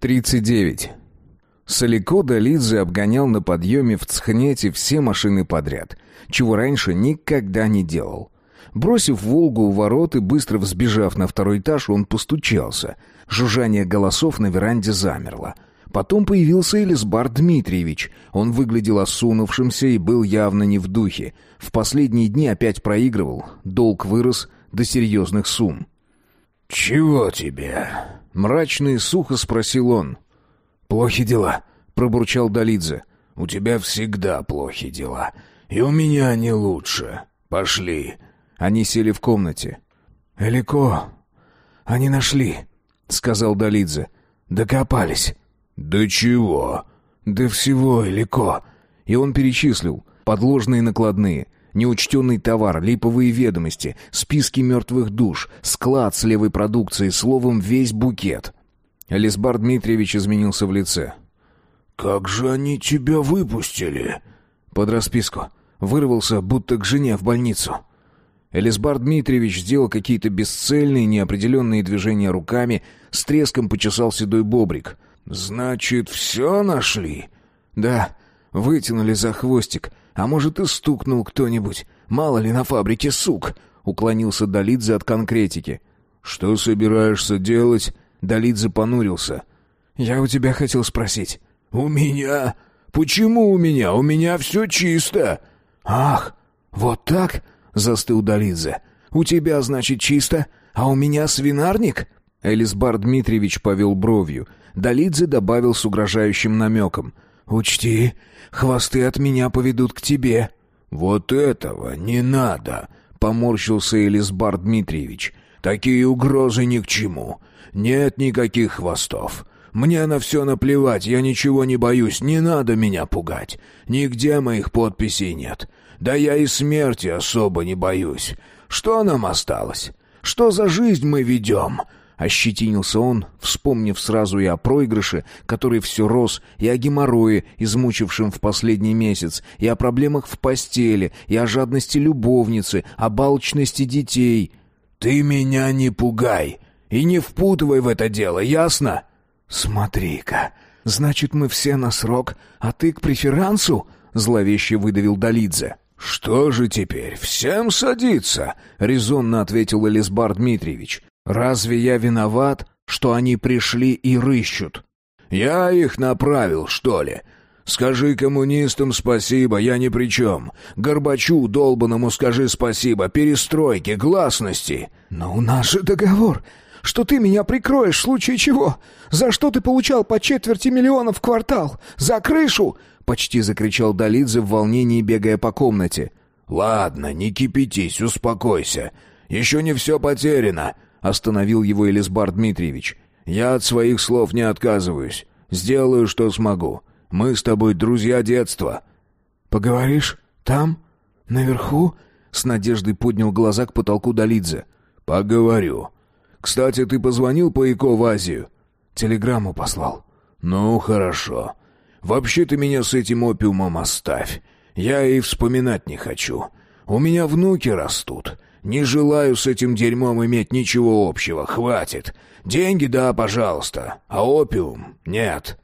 39. Солико Долидзе обгонял на подъеме в Цхнете все машины подряд, чего раньше никогда не делал. Бросив «Волгу» у ворот и быстро взбежав на второй этаж, он постучался. Жужжание голосов на веранде замерло. Потом появился Элисбар Дмитриевич. Он выглядел осунувшимся и был явно не в духе. В последние дни опять проигрывал. Долг вырос до серьезных сумм. «Чего тебе?» Мрачно и сухо спросил он. «Плохи дела», — пробурчал Долидзе. «У тебя всегда плохи дела. И у меня не лучше. Пошли». Они сели в комнате. «Элико, они нашли», — сказал Долидзе. «Докопались». «Да чего?» «Да всего, Элико». И он перечислил. Подложные накладные — Неучтенный товар, липовые ведомости, списки мертвых душ, склад с левой продукцией, словом, весь букет. Лисбар Дмитриевич изменился в лице. «Как же они тебя выпустили?» Под расписку. Вырвался, будто к жене в больницу. Элисбар Дмитриевич сделал какие-то бесцельные, неопределенные движения руками, с треском почесал седой бобрик. «Значит, все нашли?» «Да, вытянули за хвостик, а может, и стукнул кто-нибудь. Мало ли на фабрике сук. Уклонился Долидзе от конкретики. Что собираешься делать? Долидзе понурился. Я у тебя хотел спросить. У меня? Почему у меня? У меня все чисто. Ах, вот так? Застыл Долидзе. У тебя, значит, чисто, а у меня свинарник? Элисбар Дмитриевич повел бровью. Долидзе добавил с угрожающим намеком. «Учти, хвосты от меня поведут к тебе». «Вот этого не надо», — поморщился Элисбар Дмитриевич. «Такие угрозы ни к чему. Нет никаких хвостов. Мне на все наплевать, я ничего не боюсь, не надо меня пугать. Нигде моих подписей нет. Да я и смерти особо не боюсь. Что нам осталось? Что за жизнь мы ведем?» Ощетинился он, вспомнив сразу и о проигрыше, который все рос, и о геморрое, измучившем в последний месяц, и о проблемах в постели, и о жадности любовницы, о балчности детей. «Ты меня не пугай и не впутывай в это дело, ясно?» «Смотри-ка, значит, мы все на срок, а ты к преферансу?» — зловеще выдавил Долидзе. «Что же теперь, всем садиться?» — резонно ответил Элисбар Дмитриевич. Разве я виноват, что они пришли и рыщут? Я их направил, что ли? Скажи коммунистам спасибо, я ни при чем. Горбачу долбанному скажи спасибо, перестройке, гласности. Но у нас же договор, что ты меня прикроешь в случае чего. За что ты получал по четверти миллиона в квартал? За крышу? Почти закричал Долидзе в волнении, бегая по комнате. Ладно, не кипятись, успокойся. Еще не все потеряно. Остановил его Элисбар Дмитриевич. «Я от своих слов не отказываюсь. Сделаю, что смогу. Мы с тобой друзья детства». «Поговоришь? Там? Наверху?» С надеждой поднял глаза к потолку Долидзе. «Поговорю. Кстати, ты позвонил по ИКО в Азию?» «Телеграмму послал». «Ну, хорошо. Вообще ты меня с этим опиумом оставь. Я и вспоминать не хочу. У меня внуки растут. Не желаю с этим дерьмом иметь ничего общего, хватит. Деньги, да, пожалуйста, а опиум нет.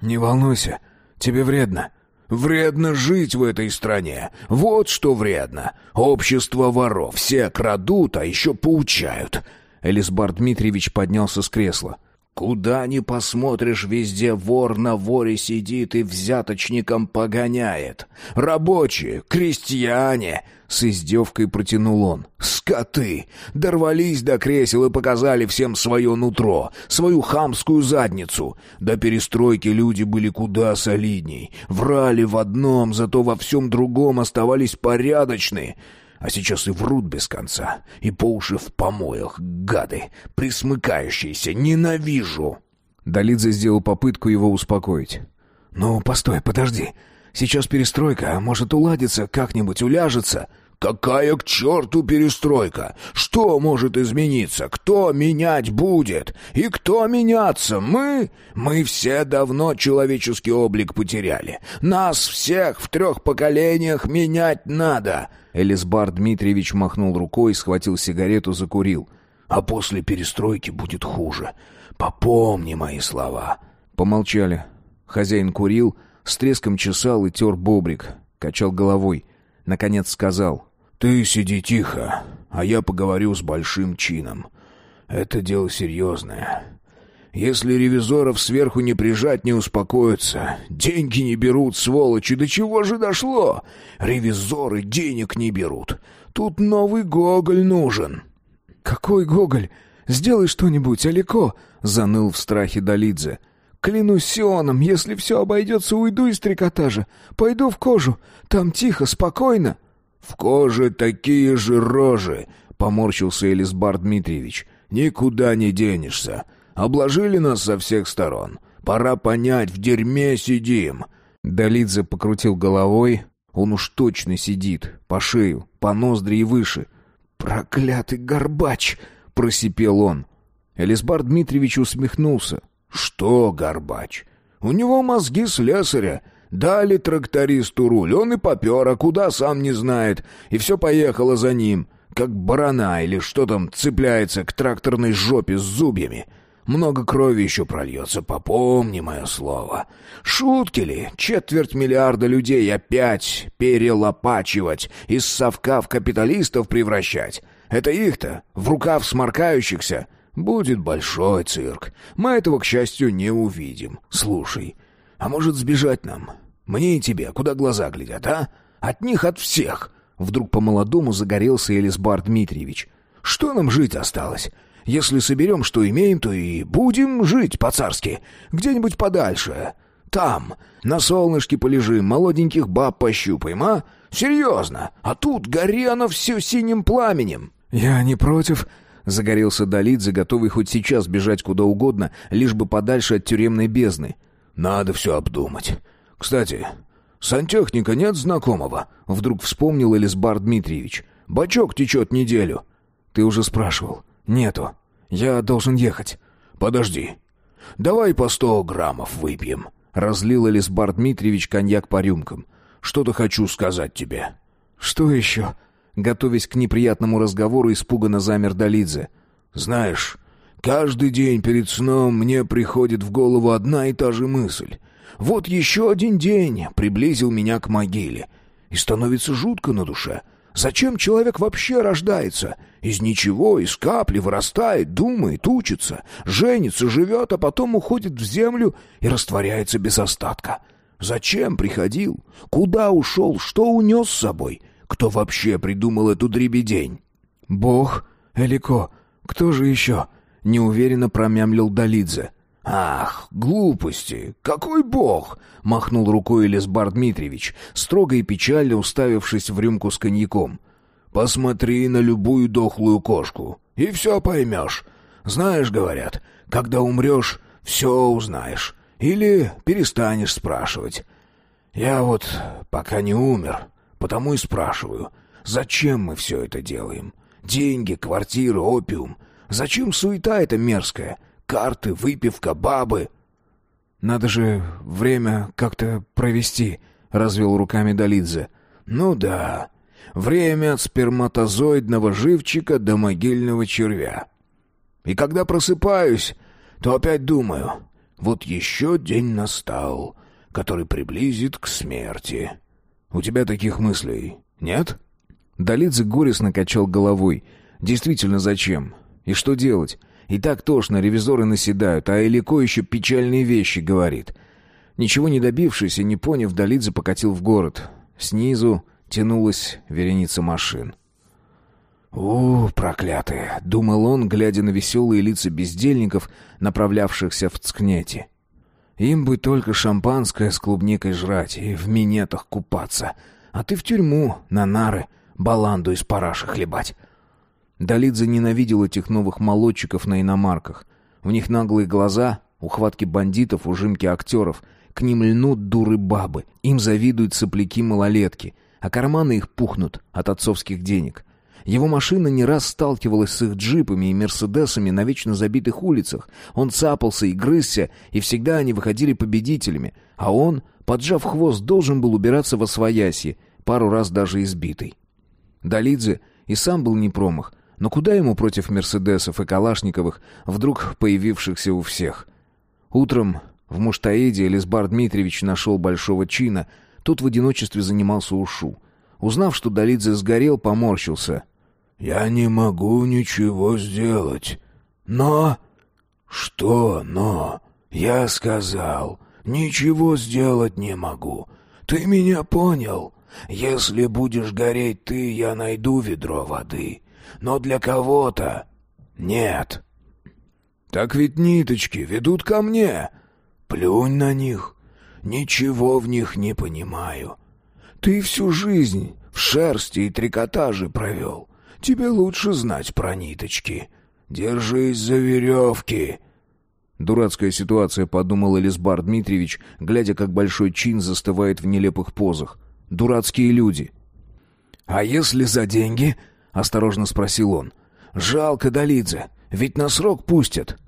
Не волнуйся, тебе вредно. Вредно жить в этой стране. Вот что вредно. Общество воров. Все крадут, а еще поучают. Элисбар Дмитриевич поднялся с кресла. Куда ни посмотришь, везде вор на воре сидит и взяточником погоняет. Рабочие, крестьяне, с издевкой протянул он. Скоты! Дорвались до кресел и показали всем свое нутро, свою хамскую задницу. До перестройки люди были куда солидней. Врали в одном, зато во всем другом оставались порядочные. А сейчас и врут без конца, и по уши в помоях, гады, присмыкающиеся, ненавижу!» Долидзе сделал попытку его успокоить. «Ну, постой, подожди. Сейчас перестройка, а может уладится, как-нибудь уляжется». Какая к черту перестройка? Что может измениться? Кто менять будет? И кто меняться? Мы? Мы все давно человеческий облик потеряли. Нас всех в трех поколениях менять надо. Элисбар Дмитриевич махнул рукой, схватил сигарету, закурил. А после перестройки будет хуже. Попомни мои слова. Помолчали. Хозяин курил, с треском чесал и тер бобрик, качал головой. Наконец сказал. «Ты сиди тихо, а я поговорю с большим чином. Это дело серьезное. Если ревизоров сверху не прижать, не успокоятся. Деньги не берут, сволочи. До чего же дошло? Ревизоры денег не берут. Тут новый Гоголь нужен». «Какой Гоголь? Сделай что-нибудь, Алико!» — заныл в страхе Долидзе. «Клянусь Сионом, если все обойдется, уйду из трикотажа. Пойду в кожу. Там тихо, спокойно». «В коже такие же рожи!» — поморщился Элисбар Дмитриевич. «Никуда не денешься. Обложили нас со всех сторон. Пора понять, в дерьме сидим». Долидзе покрутил головой. Он уж точно сидит. По шею, по ноздри и выше. «Проклятый горбач!» — просипел он. Элисбар Дмитриевич усмехнулся. «Что, горбач? У него мозги слесаря. Дали трактористу руль, он и попер, а куда сам не знает. И все поехало за ним, как барана или что там цепляется к тракторной жопе с зубьями. Много крови еще прольется, попомни мое слово. Шутки ли? Четверть миллиарда людей опять перелопачивать, из совка в капиталистов превращать. Это их-то, в рукав сморкающихся. Будет большой цирк. Мы этого, к счастью, не увидим. Слушай, а может сбежать нам? Мне и тебе, куда глаза глядят, а? От них, от всех. Вдруг по-молодому загорелся Элисбар Дмитриевич. Что нам жить осталось? Если соберем, что имеем, то и будем жить по-царски. Где-нибудь подальше. Там, на солнышке полежим, молоденьких баб пощупаем, а? Серьезно. А тут гори оно все синим пламенем. «Я не против», — загорелся Долидзе, готовый хоть сейчас бежать куда угодно, лишь бы подальше от тюремной бездны. «Надо все обдумать. Кстати, сантехника нет знакомого?» Вдруг вспомнил Элисбар Дмитриевич. «Бачок течет неделю». «Ты уже спрашивал. Нету. Я должен ехать». «Подожди. Давай по сто граммов выпьем». Разлил Элисбар Дмитриевич коньяк по рюмкам. «Что-то хочу сказать тебе». «Что еще?» Готовясь к неприятному разговору, испуганно замер Долидзе. «Знаешь, каждый день перед сном мне приходит в голову одна и та же мысль. Вот еще один день приблизил меня к могиле. И становится жутко на душе. Зачем человек вообще рождается? Из ничего, из капли вырастает, думает, учится, женится, живет, а потом уходит в землю и растворяется без остатка. Зачем приходил? Куда ушел? Что унес с собой? Кто вообще придумал эту дребедень? Бог? Элико? Кто же еще? Неуверенно промямлил Долидзе. «Ах, глупости! Какой бог!» — махнул рукой Элисбар Дмитриевич, строго и печально уставившись в рюмку с коньяком. «Посмотри на любую дохлую кошку, и все поймешь. Знаешь, говорят, когда умрешь, все узнаешь. Или перестанешь спрашивать. Я вот пока не умер, потому и спрашиваю, зачем мы все это делаем? Деньги, квартиры, опиум. Зачем суета эта мерзкая?» Карты, выпивка, бабы. Надо же время как-то провести, развел руками Долидзе. Ну да. Время от сперматозоидного живчика до могильного червя. И когда просыпаюсь, то опять думаю, вот еще день настал, который приблизит к смерти. У тебя таких мыслей нет? Долидзе горестно качал головой. Действительно, зачем? И что делать? И так тошно, ревизоры наседают, а Элико еще печальные вещи говорит. Ничего не добившись и не поняв, Долидзе покатил в город. Снизу тянулась вереница машин. «У, проклятые!» — думал он, глядя на веселые лица бездельников, направлявшихся в Цкнете. «Им бы только шампанское с клубникой жрать и в минетах купаться, а ты в тюрьму, на нары, баланду из параши хлебать». Долидзе ненавидел этих новых молодчиков на иномарках. В них наглые глаза, ухватки бандитов, ужимки актеров. К ним льнут дуры-бабы, им завидуют сопляки-малолетки, а карманы их пухнут от отцовских денег. Его машина не раз сталкивалась с их джипами и мерседесами на вечно забитых улицах. Он цапался и грызся, и всегда они выходили победителями. А он, поджав хвост, должен был убираться во свояси, пару раз даже избитый. Долидзе и сам был не промах. Но куда ему против Мерседесов и Калашниковых, вдруг появившихся у всех? Утром В Муштаиде Элисбар Дмитриевич нашел большого чина. Тот в одиночестве занимался ушу. Узнав, что Долидзе сгорел, поморщился. «Я не могу ничего сделать. Но...» «Что «но»? Я сказал, ничего сделать не могу. Ты меня понял? Если будешь гореть ты, я найду ведро воды. Но для кого-то нет». «Так ведь ниточки ведут ко мне. Плюнь на них. Ничего в них не понимаю. Ты всю жизнь в шерсти и трикотаже провел. Тебе лучше знать про ниточки. Держись за веревки». Дурацкая ситуация, подумал Элисбар Дмитриевич, глядя, как большой чин застывает в нелепых позах. Дурацкие люди. «А если за деньги?» — осторожно спросил он. «Жалко Долидзе, ведь на срок пустят».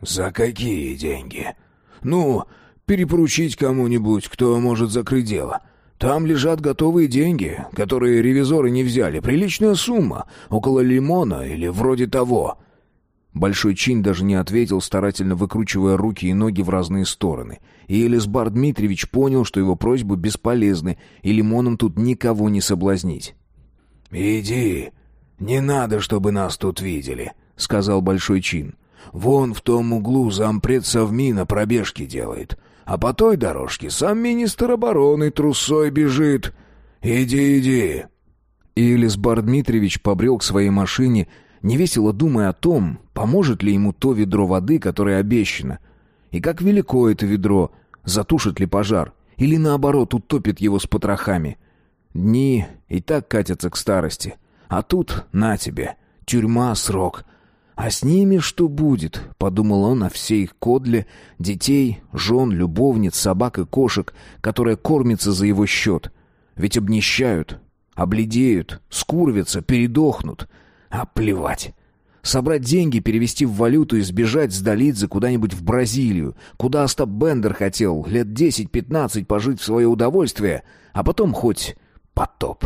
«За какие деньги?» «Ну, перепоручить кому-нибудь, кто может закрыть дело. Там лежат готовые деньги, которые ревизоры не взяли. Приличная сумма, около лимона или вроде того». Большой Чин даже не ответил, старательно выкручивая руки и ноги в разные стороны. И Элисбар Дмитриевич понял, что его просьбы бесполезны, и лимоном тут никого не соблазнить. «Иди, не надо, чтобы нас тут видели», — сказал Большой Чин. «Вон в том углу зампред Совмина пробежки делает. А по той дорожке сам министр обороны трусой бежит. Иди, иди». И Элисбар Дмитриевич побрел к своей машине, невесело думая о том, поможет ли ему то ведро воды, которое обещано. И как велико это ведро, затушит ли пожар, или наоборот утопит его с потрохами. Дни и так катятся к старости. А тут, на тебе, тюрьма, срок — а с ними что будет? Подумал он о всей их кодле, детей, жен, любовниц, собак и кошек, которая кормится за его счет. Ведь обнищают, обледеют, скурвятся, передохнут. А плевать. Собрать деньги, перевести в валюту и сбежать с Долидзе куда-нибудь в Бразилию, куда Остап Бендер хотел лет десять-пятнадцать пожить в свое удовольствие, а потом хоть потоп.